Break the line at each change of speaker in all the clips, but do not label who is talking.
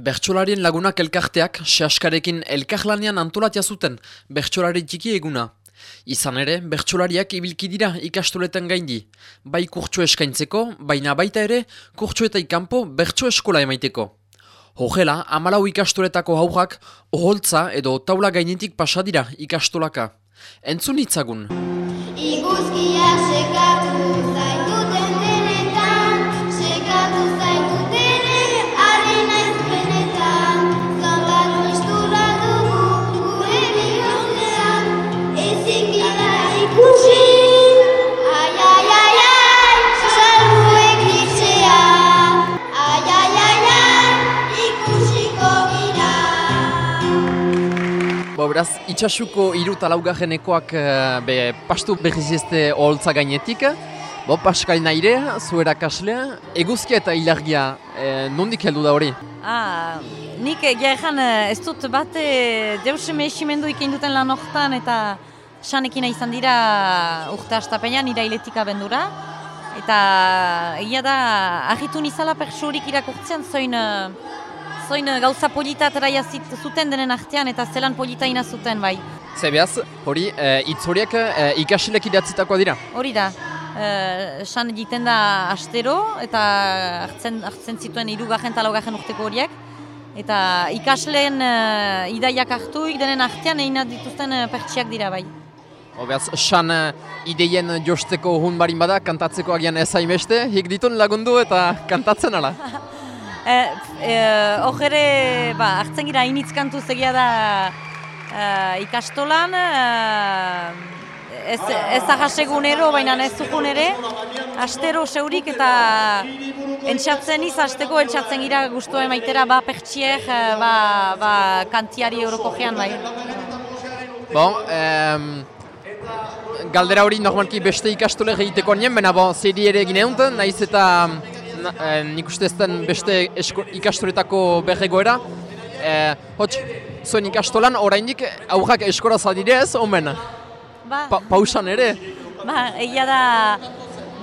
Bertxolarien lagunak elkarteak sehaskarekin elkarlanean antolatia zuten bertxolari txiki eguna. Izan ere, bertxolariak ibilki dira ikastoletan gaindi. Bai kurtsu eskaintzeko, baina baita ere kurtsu eta ikampo bertso eskola emaiteko. Hogela, amalau ikastoletako haujak, oholtza edo taula gainetik pasadira ikastolaka. Entzun hitzagun.
Iguzkia sekatu
beraz, itxasuko hiru talaugajenekoak eh, be, pastu behizizte oholtza gainetik. Bo, Pascal Naire, zuera kaslea, eguzkia eta ilargia, eh, nondik heldu da hori?
Ah, nik egia ezan ez dut bat e, deus mehiximendu ikein duten lan hortan eta sanekina izan dira urte astapenean irailetik abendura. Eta egia da, agitu nizala pertsurik irakurtzean zoin, eh, zoin eh, gauza polita ateraia zit- zuten denen artean eta zelan polita ina zuten bai.
Ze behaz, hori, eh, hitz horiek eh, ikasilek idatzitakoa dira.
Hori da, eh, san egiten da astero eta hartzen, hartzen zituen irugarren talaugarren urteko horiek. Eta ikasleen eh, idaiak hartuik denen artean egin dituzten uh, pertsiak dira bai.
Bo, behaz, san ideien josteko hun barin bada, kantatzeko agian ez hainbeste, hik ditun lagundu eta kantatzen ala.
Eh, eh, Hor ere, ba, hartzen gira initz kantu zegia da eh, ikastolan, eh, ez, ez ahasegunero, baina ez zugun ere, astero seurik eta entxatzen iz, asteko entxatzen gira guztua emaitera, ba pertsiek, eh, ba, ba kantiari euroko gean bai.
Bon, em, galdera hori normalki beste ikastole egiteko nien, baina bon, zeri ere egin nahiz eta eh, nik uste ez den beste esko, ikastoletako berregoera. Eh, hots, zuen ikastolan oraindik aurrak eskora zadire ez, omen,
Ba,
pa, pausan ere.
ba, egia da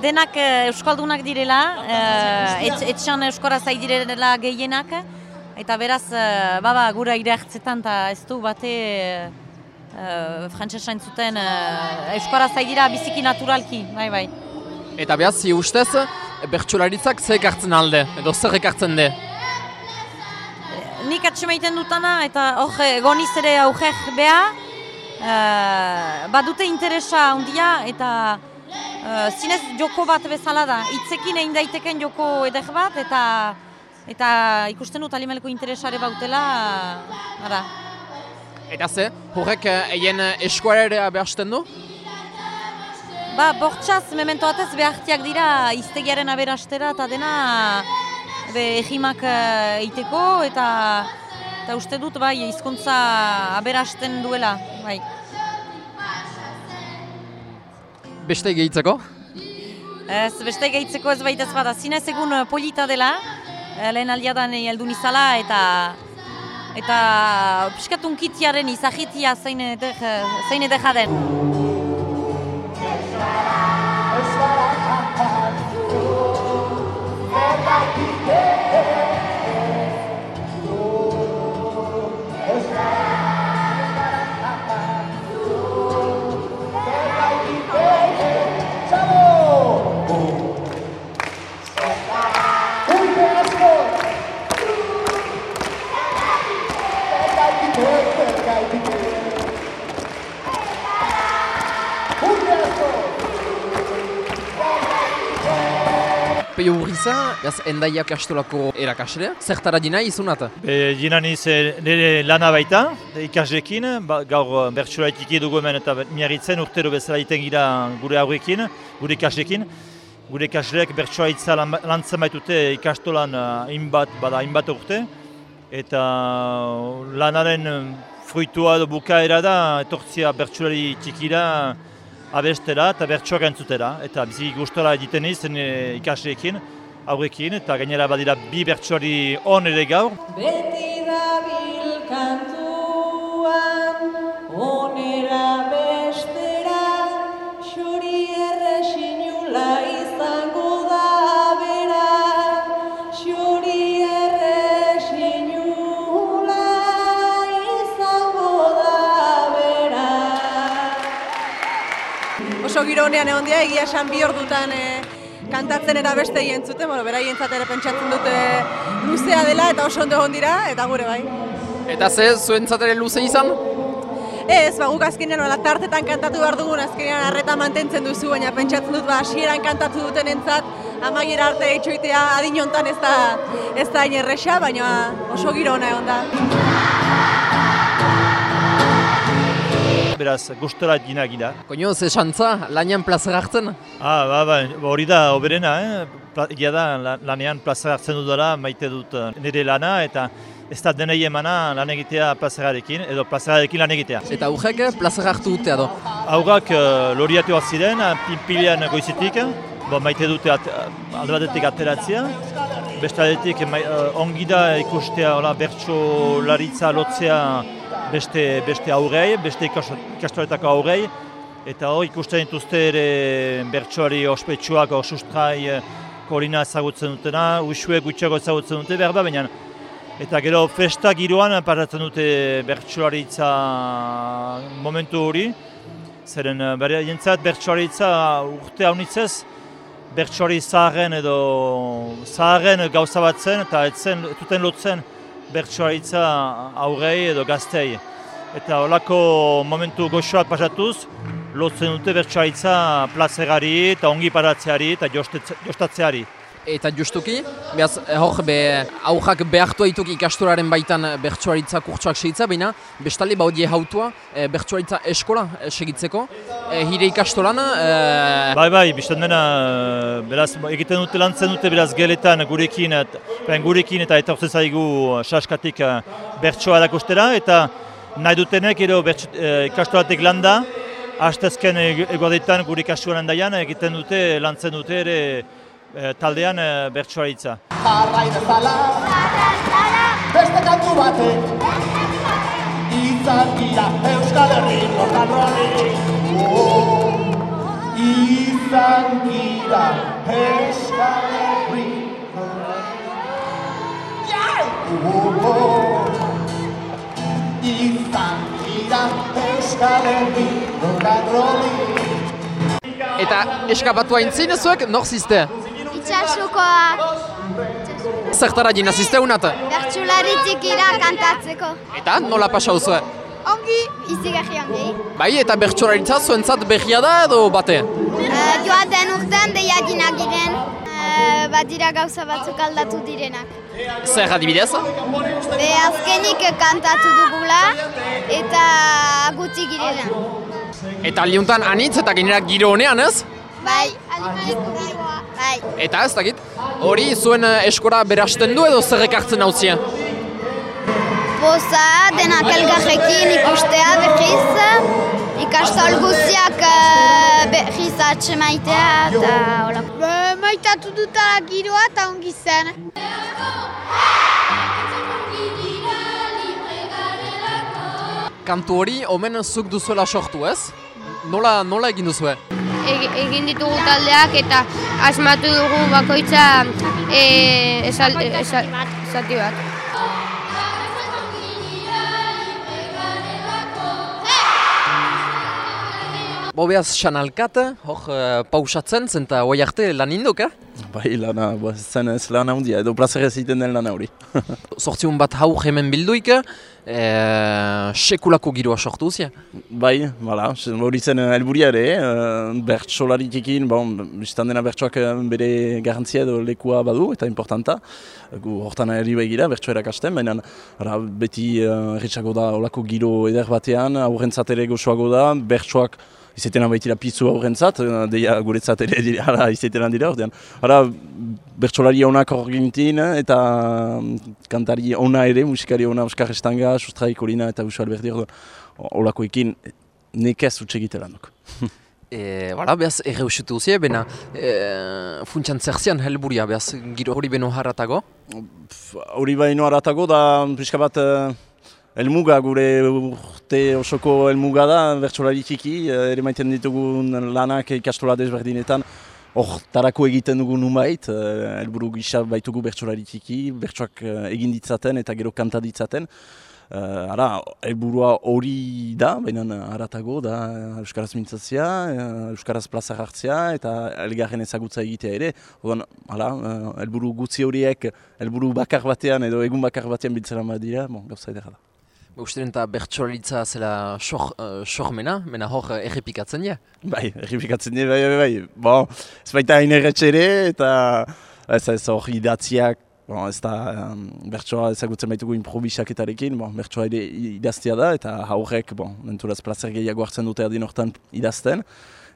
denak eh, euskaldunak direla, eh, etx, etxan euskara zai direla gehienak, eta beraz, eh, ba, ba, gura ire hartzetan, eta ez du bate uh, frantzesa entzuten uh, euskara zai dira biziki naturalki, bai, bai.
Eta behaz, ustez, bertsolaritzak zer ekartzen alde, edo zer ekartzen de.
Nik atxemaiten dutana eta hor goniz ere aujek beha, uh, badute interesa handia eta uh, zinez joko bat bezala da. Itzekin egin daiteken joko eder bat eta eta ikusten dut alimeleko interesare bautela, ara.
Eta ze, horrek eh, eien eskuara ere behasten du?
Ba, bortxaz, memento batez behartiak dira iztegiaren aberastera eta dena be, egimak uh, eiteko eta eta uste dut bai hizkuntza aberasten duela, bai.
Beste gehitzeko?
Ez, beste gehitzeko ez baita ez bada, zinez egun eh, polita dela, eh, lehen aldiadan heldu nizala eta eta piskat unkitiaren izahitia zein edek, zein edek jaden.
Peio Urriza, behaz, endaiak astolako erakaslea, zertara dina izunat?
Be, Jina niz eh, nire lana baita, ikaslekin, ba, gaur bertsura itiki dugu hemen eta miarritzen urtero bezala iten gira gure aurrekin, gure ikaslekin. Gure itza lan, lantzen baitute ikastolan uh, inbat, bada inbat urte. Eta lanaren eh, fruitua edo bukaera da, etortzia bertsulari txikira abestera eta bertsuak entzutera. Eta bizi gustora egiten izan ikasleekin, aurrekin, eta gainera badira bi bertsuari on ere gaur.
Beti dabil kantuan, honean egon dira, egia esan bi ordutan e, kantatzen eta beste entzuten, bueno, beraientzat ere pentsatzen dute luzea dela eta oso ondo egon dira, eta gure bai.
Eta ze, zuentzat ere luze izan?
Ez, ba, guk azkenean nola tartetan kantatu behar dugun, azkenean arreta mantentzen duzu, baina pentsatzen dut, ba, hasieran kantatu duten entzat, amaiera arte itxoitea adin hontan ez da, ez da hain erresa, baina oso giro ona egon da.
Beraz, gustora gina gida.
Koño, ze xantza, lanian plaza hartzen?
Ah, ba, ba, hori da oberena, eh? Pla, egia da, la- lanean plaza hartzen dudala, maite dut eh, nire lana, eta ez da denei emana lan egitea plazararekin, edo plazararekin lan egitea.
Eta aurrek plaza hartu dute ado.
Aurrak uh, loriatuak ziren, eh, pinpilean goizetik, bo, maite dute at, alde ateratzea, beste uh, ongi da ikustea bertso laritza lotzea beste, beste aurrei, beste ikas- ikastoletako aurrei, eta hor ikusten dituzte ere bertsoari ospetsuak, hor sustrai, eh, korina ezagutzen dutena, usue gutxiago ezagutzen dute behar da, baina Eta gero festa giroan paratzen dute bertsolaritza momentu hori. Zeren eh, bere jentzat bertsolaritza urte haunitzez bertsolari zaharren edo zaharren gauza bat zen eta ez zen, ez duten lotzen bertsolaritza aurrei edo gaztei. Eta holako momentu goxoak pasatuz, lotzen dute bertsolaritza plazerari eta ongi paratzeari eta jostatzeari.
Eta justuki, behaz, eh, hor, be, aurrak behartu haituk ikastoraren baitan eh, bertsuaritza kurtsuak segitza, baina bestalde baudie hautua eh, bertsuaritza eskola segitzeko. Eh, hire ikastolan, eh,
Bai, bai, biztan dena, beraz, egiten dute lantzen dute beraz geletan gurekin, et, gurekin eta etortzen zaigu saskatik bertsoa erakustera, eta nahi dutenek edo bertso- eh, ikastolatik landa, hastezken egoadetan gure ikastuan handaian egiten dute, lantzen dute ere eh, taldean eh, bertsoaritza.
Jarrai bezala Beste kantu batek Izan gira Euskal Herri rokanroli oh, Izan gira Euskal Herri oh, oh. Izan gira Euskal Herri rokanroli
eta eskapatu haintzin zuek, nor zizte?
Itxasukoak
Zertara jina zizte unat?
bertsularitik ira kantatzeko.
Eta nola pasa zuen?
Ongi, izi gehi ongi.
Bai, eta bertsolaritza zuentzat behia da edo bate?
Uh, joaten urtean deiakina giren, uh, badira gauza batzuk aldatu direnak.
Zer adibidez?
Be azkenik kantatu dugula eta guti girena.
Eta liuntan anitz eta gainera giro honean ez?
Bai, bai.
Eta ez dakit, hori zuen eh, eskora berasten du edo zer ekartzen hauzia?
Poza, denak elgarrekin ikustea berriz, ikastol guztiak uh, berriz atxemaitea eta hola. Maitatu dutala giroa eta ongi zen.
Kantu hori, omen zuk duzuela sortu ez? Nola, nola egin duzue?
Egin ditugu taldeak eta asmatu dugu bakoitza e, esal, esal, zati bat.
Bobeaz xanalkat, hor eh, pausatzen zen eta hoi arte lan indok, eh?
Bai, lana, ba, zen ez lan handia, edo plazera egiten den lan hori.
Zortziun bat haur hemen bilduik, eh, sekulako giroa sortu zia.
bai, bala, hori zen eh, helburia ere, uh, bertsolaritekin, bon, biztan dena bertsoak eh, bere garantzia edo lekua badu, eta importanta. Gu hortan herri begira, bertso erakasten, baina ara, beti erritxago da olako giro eder batean, aurrentzat ere gozoago da, bertsoak izetena baitira pizzu aurrentzat, eh, deia guretzat ere dira, ara, izetena dira, ordean. Ara, bertsolari onak hor gintin, eta mm, kantari ona ere, musikari ona Oskar Estanga, Sustrai Kolina eta Usu Alberdi, olakoekin nekez utxegite lanok.
E, Bala, behaz, erreusitu zia, bena e, funtsan zerzian helburia, behaz, giro hori beno harratago.
Hori baino aratago da pixka bat eh, helmuga gure urte osoko helmuga da bertsolari txiki, eh, ere maiten ditugun lanak ikastola desberdinetan hor tarako egiten dugu numait, eh, helburu gisa baitugu bertsolari txiki, bertsoak eh, egin ditzaten eta gero kanta ditzaten. Uh, ara, helburua hori da, baina haratago da Euskaraz mintzatzea, uh, Euskaraz plaza hartzea eta elgarren ezagutza egitea ere. Odan, hala, uh, helburu gutzi horiek, helburu bakar batean edo egun bakar batean biltzera dira, bon, gauza edera da.
Usten eta bertsolaritza zela sohmena, uh, mena hor errepikatzen ja?
Bai, errepikatzen ja, bai, bai, bai. Bon, ez baita hain erretxere eta ez ez hor idatziak, bon, ez da um, bertsoa ezagutzen baitugu improvisaketarekin, bon, bertsoa ere idaztea da eta haurek, bon, nenturaz plazer gehiago hartzen dute adin hortan idazten.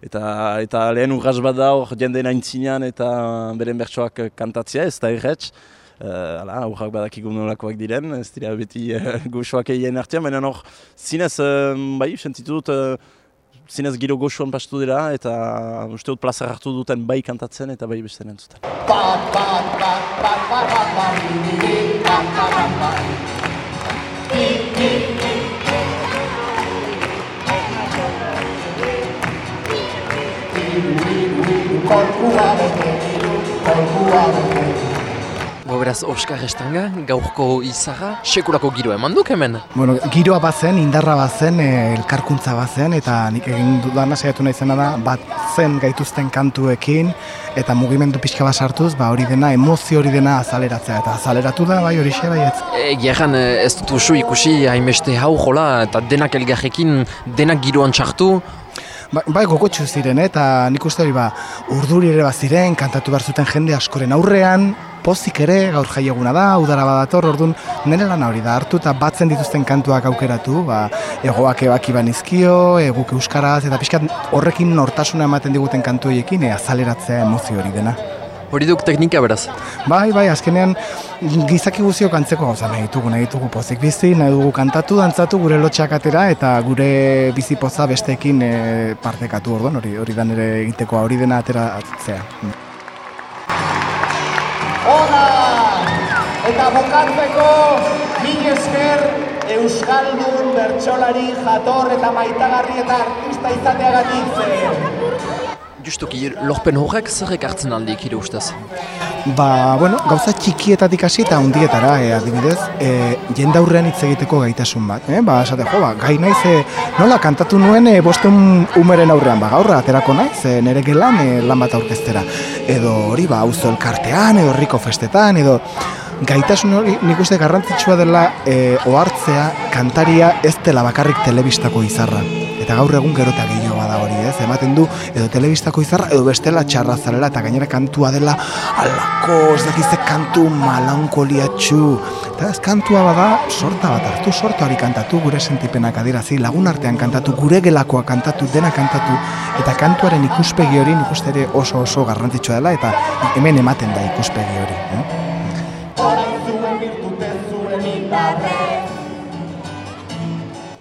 Eta, eta lehen urras bat da hor jende naintzinean eta beren bertsoak kantatzea, ez da erretx. Uh, ala, aurrak badakiko nolakoak diren, ez dira beti uh, goxoak egin artean, baina hor, zinez, uh, bai, sentitu dut, uh, zinez giro goxoan pastu dira, eta uste dut plazar hartu duten bai kantatzen eta bai beste entzuten.
Goberaz, Oskar Estanga, gaurko izaga, sekurako giroa eman duk hemen?
Bueno, giroa bazen, indarra bazen, e, elkarkuntza bazen, eta nik egin dudana saiatu nahi zena da, bat zen gaituzten kantuekin, eta mugimendu pixka bat sartuz, ba hori dena, emozio hori dena azaleratzea, eta azaleratu da, bai hori xe, bai ez.
E, ez dut usu ikusi, hainbeste hau jola, eta denak elgarrekin, denak giroan txartu,
Ba, bai gogotxu ziren, eh? eta nik uste hori ba, urduri ere bat ziren, kantatu behar zuten jende askoren aurrean, pozik ere, gaur jaieguna da, udara badator, orduan nire lan hori da, hartu eta batzen dituzten kantuak aukeratu, ba, egoak ebaki banizkio, eguk euskaraz, eta pixkat horrekin nortasuna ematen diguten kantu horiekin, e, azaleratzea emozio hori dena.
Hori duk teknika beraz?
Bai, bai, azkenean gizaki guzio kantzeko gauza nahi ditugu, nahi ditugu pozik bizi, nahi dugu kantatu, dantzatu, gure lotxak atera eta gure bizi poza besteekin e, partekatu orduan, hori hori da nire egiteko hori dena atera atzea.
Hora! Eta bukatzeko, min esker Euskaldun bertsolari jator eta maitagarri eta artista izateagatik zen.
Justuki, lorpen horrek zer ekartzen aldik ere ustez?
Ba, bueno, gauza txikietatik hasi eta hundietara, e, adibidez, e, jendaurrean hitz egiteko gaitasun bat, eh? Ba, esate, jo, ba, gai naiz, e, nola, kantatu nuen e, bosten umeren aurrean, ba, gaurra aterako naiz, e, nere gelan e, lan bat aurkeztera. Edo hori, ba, auzo elkartean, edo riko festetan, edo gaitasun hori nik uste garrantzitsua dela e, ohartzea kantaria ez dela bakarrik telebistako izarra. Eta gaur egun gerota gehiago bada hori, ez? Ematen du edo telebistako izarra edo bestela txarra zarela eta gainera kantua dela alako, ez dakizte kantu malankoliatxu. Eta ez kantua bada sorta bat hartu, sorta hori kantatu, gure sentipenak adirazi, lagun artean kantatu, gure gelakoa kantatu, dena kantatu, eta kantuaren ikuspegi hori nik uste ere oso oso garrantzitsua dela eta hemen ematen da ikuspegi hori. Eh?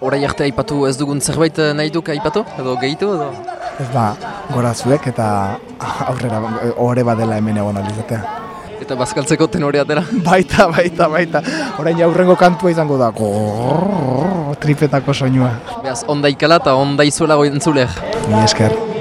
Hora jarte aipatu ez dugun zerbait eh, nahi duk aipatu? Edo gehitu edo?
Ez ba, gora zuek eta aurrera ore badela hemen egon alizatea.
Eta bazkaltzeko tenorea dela?
Baita, baita, baita. Horain aurrengo kantua izango da. tripetako soinua.
Beaz, onda ikala eta onda izuela goien zuleak.
Ni esker.